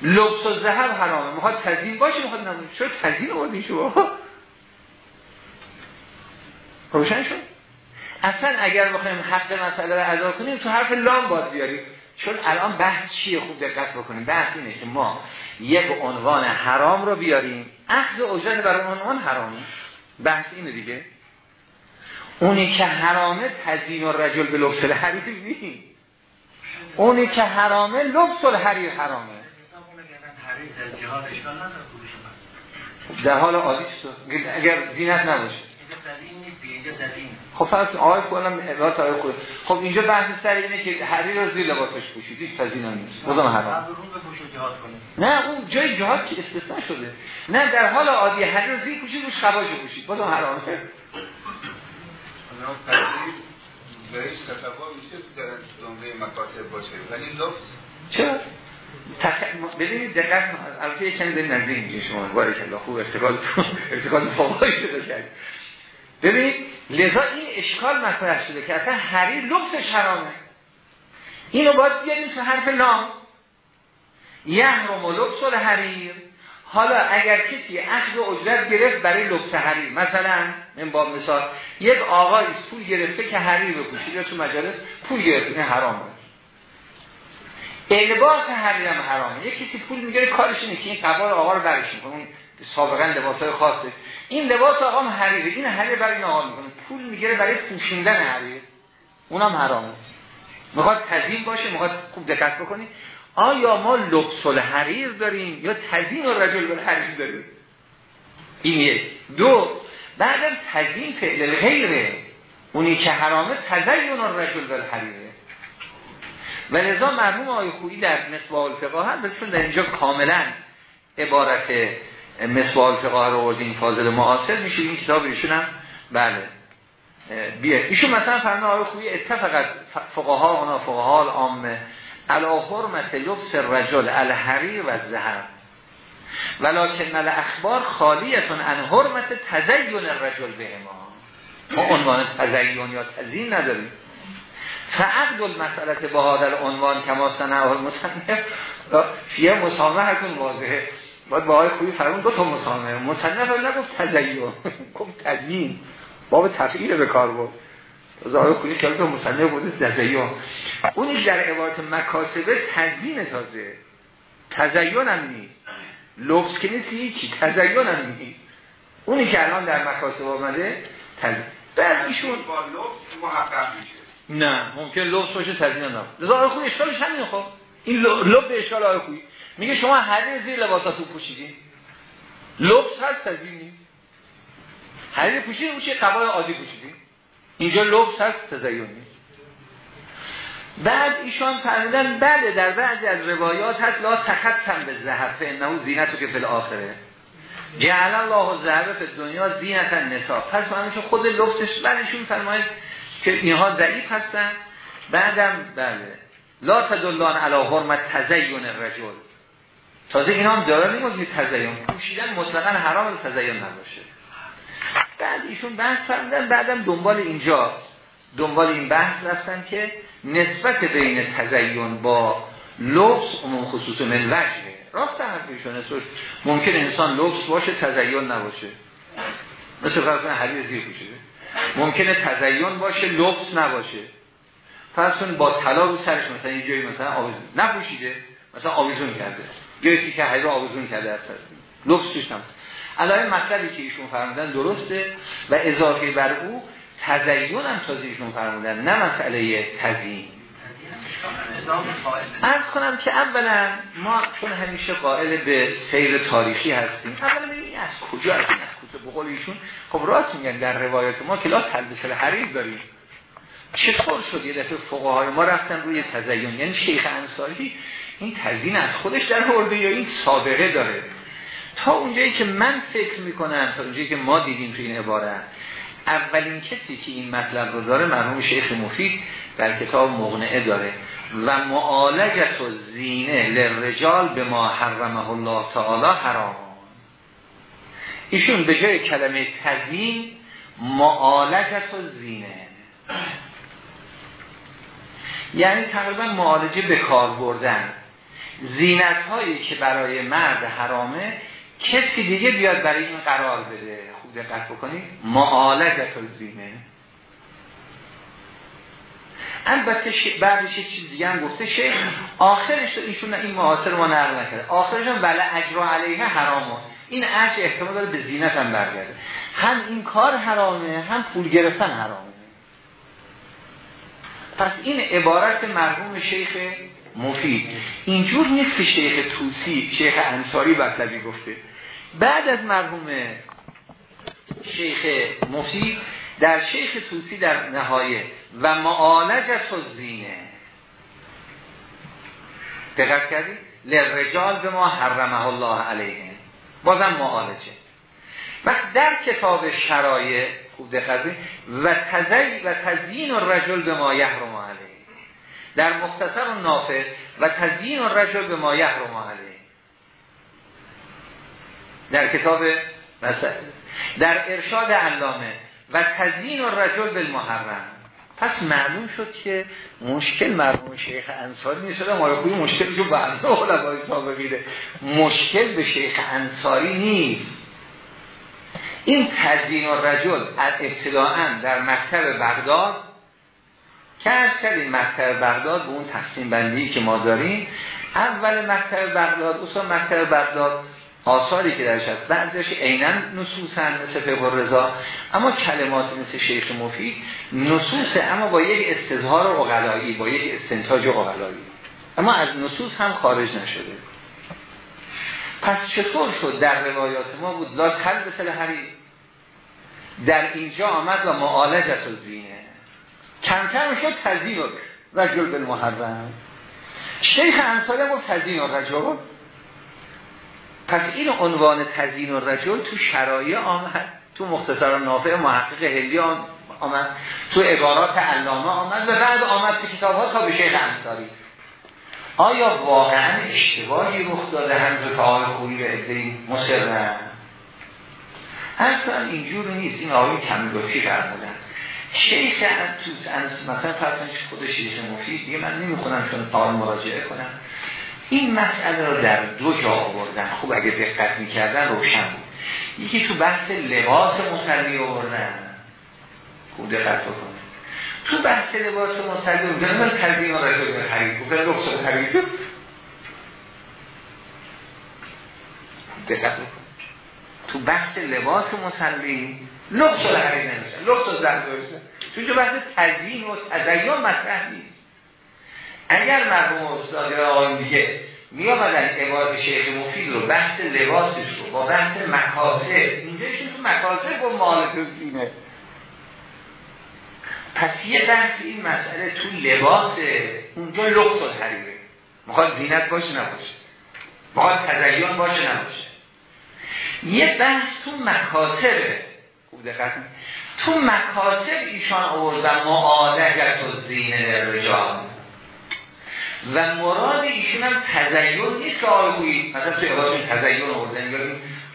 لبس و زهر حرامه. می‌خواد تزیین باشه می‌خواد نمونه چرا تزیین آوردین شما؟ روشن شد. اصلا اگر بخوایم حق مسئله رو ادا کنیم تو حرف لام باید بیاریم. چون الان بحث چیه؟ خوب دقت بکنیم. بحث اینه که ما یک عنوان حرام رو بیاریم. اخذ اجرت برای عنوان حرامی. بحث اینه دیگه. اونی که حرامه تزین و رجل به لبس الحریر اونی که حرامه لبس الحریر حرامه. در حال عادی اگر زینت نباشه خب فرض آقای کنم عبارت آقای خود. خب اینجا بحث سر اینه که حریر رو زیر لباسش پوشید هیچ تزیین نیست. بازم حرام نه اون جای جهاد که استثنا شده. نه در حال عادی حریر رو زیر پوشید روش خباش پوشید. بازم حرامه بهش تصور میشه در جمله مکاتب باشه. ولی لفظ چرا؟ تخ... ببینید دقت البته یک کمی داریم نزدیک میشه شما. بارک الله خوب ارتقال ارتقال فوقایی شده کرد. ببینید لذا این اشکال مطرح شده که اصلا حریر لبسش حرامه. اینو باید بیاریم تو حرف نام. یحرم و لبس حریر حالا اگر کسی اخذ اجرت گرفت برای لبس حریر مثلا من با مثال یک آقای پول گرفته که حریر بپوشید یا تو مجالس پول گرفته این حرامه لباس حریر هم حرامه. یک کسی پول می‌گیره کارش اینه که این قبار آقا رو برش می‌کنه. سابقا لباس خاصه. این لباس آقا هم حریره. این حریر برای آقا می‌کنه. پول می‌گیره برای پوشیدن حریر اونم حرامه. می‌خواد تزیین باشه می‌خواد خوب دقت بکنی. آیا ما لبس الحریر داریم یا تزیین رجل بالحریر داریم؟ این یک. دو بعدم تزیین فعل غیره. اونی که حرامه تزیین رجل بالحریره و لذا مرحوم آقای خویی در مصباح الفقه هم بسیار در اینجا کاملا عبارت مصباح الفقه رو این فاضل معاصر میشه این کتاب ایشون هم بله. بیه. ایشون مثلا فرمان آقای خویی اتفقت فقها اونا فقها عامه علا حرمت لبس رجل الحریر و زهر ولکن الاخبار خالیتون ان حرمت تزین الرجل به ما ما عنوان تزین یا تزین نداریم. فعقد المسئله با هادر عنوان کما سنه المصنف. یه مسامه هتون واضحه. باید با آقای خوبی فرمون دو تا مسامه مصنف نگفت تزین گفت تزین باب تفعیل به کار بود آقای خوبی خیلی تو مصنف بوده تزین اونی در عبارت مکاسبه تزین تازه. تزین هم نیست. لبس که نیست هیچی. تزین هم نیست. اونی که الان در مکاسب آمده تزین بعد ایشون با لبس محقق میشه. نه ممکن لبس باشه تزیین هم نبود آقای خوبی اشکالش همین خب. این لب به اشکال آقای خوبی میگه شما حریر زیر لباساتون پوشیدین لبس هست تزیین نیست حریر پوشیدین اون چه قبای عادی پوشیدین اینجا لبس هست تزیین نیست. بعد ایشان فرمودن بله در بعضی از روایات هست لا تختم به زهر فانه زینتو که فی آخره جعل الله زهر فی دنیا زینت النساء پس معنیش خود لبسش بعدشون فرماید که اینها ضعیف هستن. بعدم بله. لا تدلان علی حرمت تزین الرجل. تازه اینا هم دارن نمیگه تزین. پوشیدن مطلقا حرام تزین نباشه. بعد ایشون بحث فرمودن بعدم دنبال اینجا دنبال این بحث رفتن که نسبت بین تزین با لبس عموم خصوص من وجهه راست اسمش ممکن انسان لبس باشه تزین نباشه. مثل فرض حدیث زیر پوشیده. ممکنه تزین باشه لبس نباشه. فرض با طلا رو سرش مثلا یه جایی مثلا آویزون نپوشیده مثلا آویزون کرده. یا که حیرا آویزون کرده از لبس توش نباشه الان مطلبی که ایشون فرمودن درسته و اضافه بر او تزین هم تازه ایشون فرمودن نه مسئله تزیین. از کنم که اولا ما چون همیشه قائل به سیر تاریخی هستیم اولا ببینید از کجا از این از کجا؟ بقول ایشون خب راست میگن در روایت ما که لا تلبس داریم. چطور شد؟ یه دفعه فقهای ما رفتن روی تزین. یعنی شیخ انصاری این تزیین از خودش در ورده یا این سابقه داره. تا اونجایی که من فکر می‌کنم تا اونجایی که ما دیدیم تو این عبارت اولین کسی که این مطلب رو داره مرحوم شیخ مفید در کتاب مغنعه داره. و معالجت و زینه لرجال به ما حرمه الله تعالی حرام. ایشون به جای کلمه تزین معالجت و زینه. یعنی تقریبا معالجه به کار بردن. زینت هایی که برای مرد حرامه کسی دیگه بیاد برای این قرار بده. خوب دقت بکنید. معالجت زینه البته بعدش چیز دیگه هم گفته شیخ آخرش ایشون این معاصر ما نقل نکرده. آخرش هم ولی اجرا علیه حرامه. این اجر احتمال داره به زینت هم برگرده. هم این کار حرامه هم پول گرفتن حرامه. پس این عبارت مرحوم شیخ مفید. اینجور نیست که شیخ توسی شیخ انصاری بطلبی گفته. بعد از مرحوم شیخ مفید در شیخ توسی در نهایه و معالجت و زینه دقت کردید لرجال به ما حرمه الله علیه. بازم معالجه. وقت در کتاب شرایع خوب دقت و تزی و تزیین الرجل به ما یحرم علیه. در مختصر و نافع و تزیین الرجل به ما یحرم علیه در کتاب مثلا در ارشاد علامه و تزیین الرجل بالمحرم. پس معلوم شد که مشکل مرحوم شیخ انصاری نیست. ما خوبی مشکل جو بعد علمای سابقیده مشکل به شیخ انصاری نیست. این تزیین الرجل از ابتداعا در مکتب بغداد از این مکتب بغداد به اون تقسیم بندی که ما داریم. اول مکتب بغداد اصلا مکتب بغداد آثاری که درش هست بعضیش عینا نصوصن مثل فقه رضا اما کلمات مثل شیخ مفید نصوص اما با یک استظهار اقلایی با یک استنتاج اقلایی. اما از نصوص هم خارج نشده. پس چطور شد در روایات ما بود؟ لا تلبس الحریر در اینجا آمد و معالجت و زینه کم کم شد تزین رجل بالمحرم شیخ انصاری گفت تزین رجل پس این عنوان تزین و رجل تو شرایع آمد تو مختصر نافع محقق هلی آمد تو عبارات علامه آمد و بعد آمد تو کتاب ها تا به شیخ انصاری. آیا واقعا اشتباهی رخ داده هم آقای خوبی به ادهی مصرن اصلا اینجور نیست. این آقای کمیگاتی فرمودن شیخ تو مثلا فرسان خود شیخ مفید دیگه من نمی‌خونم چون تا مراجعه کنم. این مسئله رو در دو جا آوردن. خوب اگه دقت می‌کردن روشن بود. یکی تو بحث لباس مسلی آوردن. خوب دقت بکنه تو بحث لباس مسلی آوردن. من تلبین ها رجل به خرید گفتن رخصت دقت بکن تو بحث لباس مسلی لبس حریر نمیشه لبس درسته چون بحث تزیین و تزیین مطرح نیست. اگر مرحوم استاد آقایون دیگه می آمدن عباد شیخ مفید رو بحث لباسش رو با بحث مکاسب اینجا تو مکاسب و مال دینه پس یه بحث این مسئله تو لباس اونجا لخت و حریره می‌خواد زینت باشه نباشه. می‌خواد تزیین باشه نباشه. یه بحث تو مکاسبه خوب دقت تو مکاسب ایشان آوردن معادجت و زینه رجال. و مراد ایشون هم تزیین نیست که آقایی مثلا توی عبادتون تزیین آوردن یا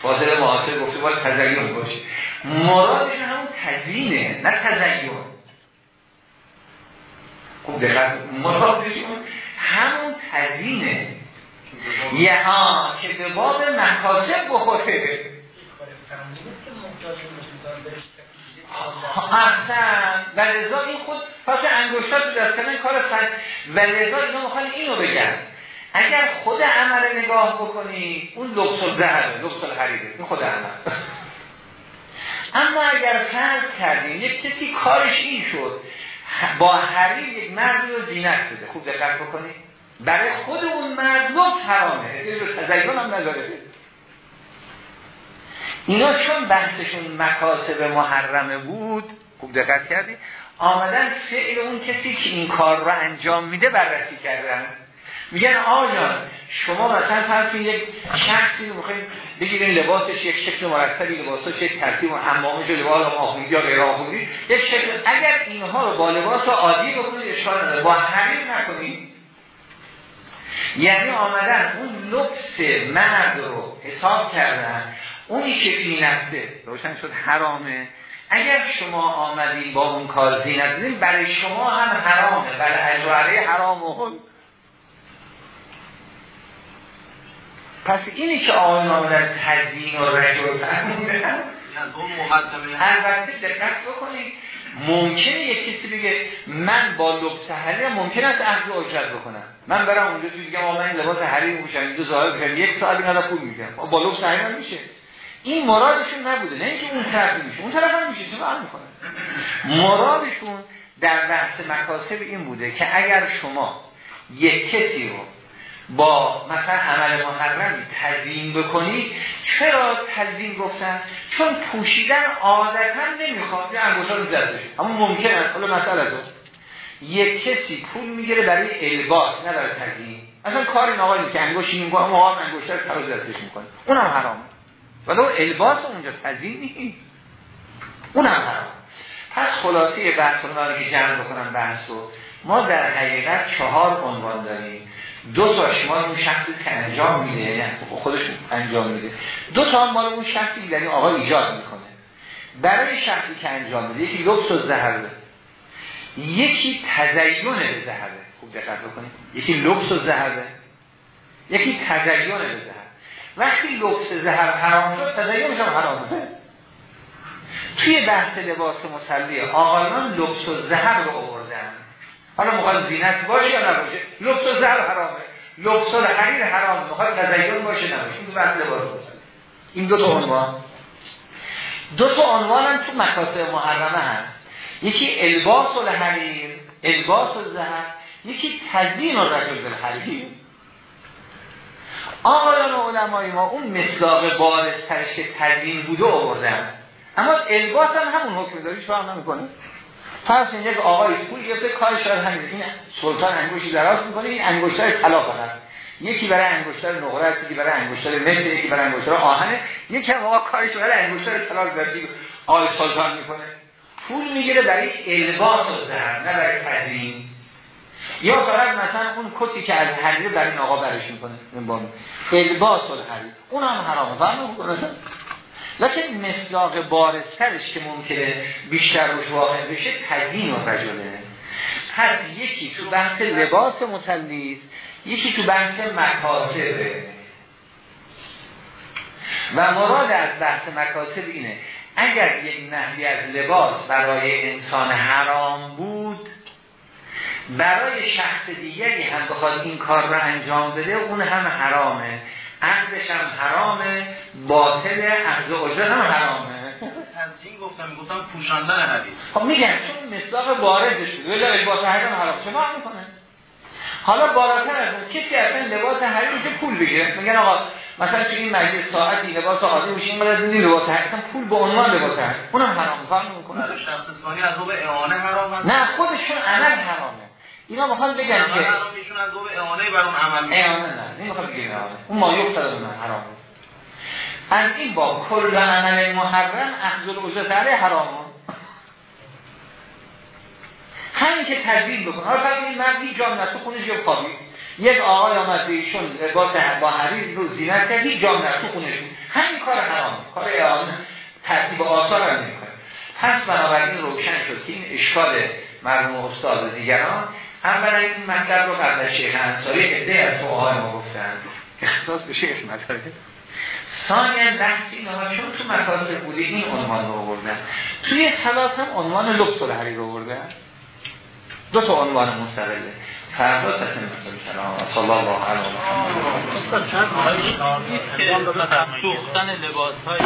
فاضل معاصر گفته باید تزیین باشه. مرادشون همون تزیینه نه تزیین خوب دقت مرادشون همون تزیینه یه ها که به باب مکاسب بخوره. احسن و لذا این خود پس انگشتر تو دست کردن کار سن و لذا اینا می‌خوان اینو بگن. اگر خود عمل نگاه بکنی اون لبس الذهبه لبس الحریره این خود عمل. اما اگر فرض کردیم یک کسی کارش این شد با حریر یک مرد رو زینت بده. خوب دقت بکنی برای خود اون مرد لبس حرامه تزیین هم نداره. اینا چون بحثشون مکاسب محرمه بود خوب دقت کردی آمدن فعل اون کسی که این کار رو انجام میده بررسی کردن. میگن آجان شما مثلا فرض یک شخصی رو بخواید بگیرین لباسش یک شکل مرتبی لباسش یک ترتیب و حمامش لباس آخوندی یا غیر آخوندی یک شکل. اگر اینها رو با لباس عادی بکنید اشکال نداره. با حریر نکنید. یعنی آمدن اون لبس مرد رو حساب کردن اونی که فی نفسه روشن شد حرامه. اگر شما آمدین با اون کار زینت بدین برای شما هم حرامه. برای اجواره حرام و پس اینی که آقایون آمدن تزیین و رجل فرمودن البته دقت بکنید ممکنه یک کسی بگه من با لبس حریر ممکن است اخذ اجرت بکنم. من برم اونجا توی بگم من لباس حریر میپوشم دو ظاهر بکنم یک ساعت اینا پول میگم با لبس حریر میشه. این مرادشون نبوده. نه اینکه اون طرف میشه. اون طرف هم میشه. چه می‌کنه؟ مرادشون در بحث مکاسب این بوده که اگر شما یک کسی رو با مثلا عمل محرمی تزیین بکنید چرا تزیین گفتن؟ چون پوشیدن عادتا نمی‌خواد. یه رو دستش اما ممکن است. حالا مسئله تو. یک کسی پول می‌گیره برای الباس نه برای تزیین اصلا کار این آقایی که انگوشی می‌کنه اما انگوشا رو دستش می‌کنه. اونم حرامه ولو الباس اونجا تزیین نیست. اونم حرام. پس خلاصه بحث رو که جمع بکنم بحث رو ما در حقیقت چهار عنوان داریم. دو تا شما اون شخصی که انجام میده یعنی خودش انجام میده. دو تا مال اون شخصی یعنی آقا ایجاد می‌کنه. برای شخصی که انجام میده یکی لبس و زهره یکی تزیین به زهره خوب دقت بکنید. یکی لبس و زهره یکی تزیین به زهره وقتی لبس زهر حرام شد تزیینش هم حرامه توی بحث لباس مسلی آقایان لبس و زهر رو آوردن. حالا مخواد زینت باشه یا نباشه؟ لبس و زهر حرامه. لبس و حریر حرامه مخواد تزیین باشه نباشه. این بحث لباس مسلی این دو تا عنوان. دو تا عنوان هم تو مکاسب محرمه هست. یکی الباس و حریر الباس زهر یکی تزیین و رجل بالحریر. آقایان علمای ما اون مصداق بارز ترش تدوین بوده آوردن. اما الباس هم همون حکم داری شما نمی‌کنه. فرض یک آقای پول گرفته کار شاید همین. این سلطان انگوشی دراز می‌کنه این انگشتر طلا فقط یکی برای انگشتر نقره است یکی برای انگشتر مثل یکی برای انگشتر آهنه. یکی هم آقا کارش برای انگشتر طلا آقای سلطان می‌کنه. پول می‌گیره برای الباس و زهر نه برای تدوین یا فقط مثلا اون کتی که از حریر برای آقا برش می‌کنه الباس الحریر اون هم حرامه فهم لیکن مصداق بارسترش که ممکنه بیشتر روش واقع بشه تدین و رجله پس یکی تو بحث لباس مسلیس یکی تو بحث مکاسبه و مراد از بحث مکاسب اینه اگر یک نحوی از لباس برای انسان حرام بود برای شخص دیگری هم بخواد این کار رو انجام بده اون هم حرامه. عقدش هم حرامه باطل عقد اجرت هم حرامه. تنظیم گفتم گفتم پوشاندن حدیث. خب میگم چون مصداق باردش بود. ولی لباس حرام حرام. چه می‌کنه؟ حالا بالاتر از اون کسی اصلا لباس حریم که پول بگیره. میگن آقا مثلا تو این مجلس ساعتی لباس عادی میشه این از این لباس حریم کن پول به عنوان لباس حریم اونم حرام کار نمی‌کنه. از باب اعانه حرام هست نه خودشون عمل حرامه. اینا می‌خوان بگن که ایشون از باب اعانه بر اون عمل اعانه نه نمی‌خواد بگن اعانه. اون ما یفتد اون حرامه از این با کل عمل محرم اخذ الاجرت علیه حرامه همین که تدوین بکن حالا فرض این مرد جام تو خونش یا خوابی یک آقای آمد به ایشون لباس با حریر رو زینت کرد هیچ جام تو خونش همین کار حرام کار اعانه ترتیب آثار هم نمی‌کنه. پس بنابراین روشن شد که این اشکال مرحوم استاد دیگران. اولا این مطلب رو قبل از شیخ انصاری عده از فقهای ما گفتن. اختصاص به شیخ مطلبه ثانیا بحث اینها چون تو مکاسب بوده این عنوان رو آوردن. توی خلاص هم عنوان لطف الحری رو آوردن. دو تا عنوان مستقله. فردا تسلیم سلام صلی الله علیه و محمد. سوختن لباس های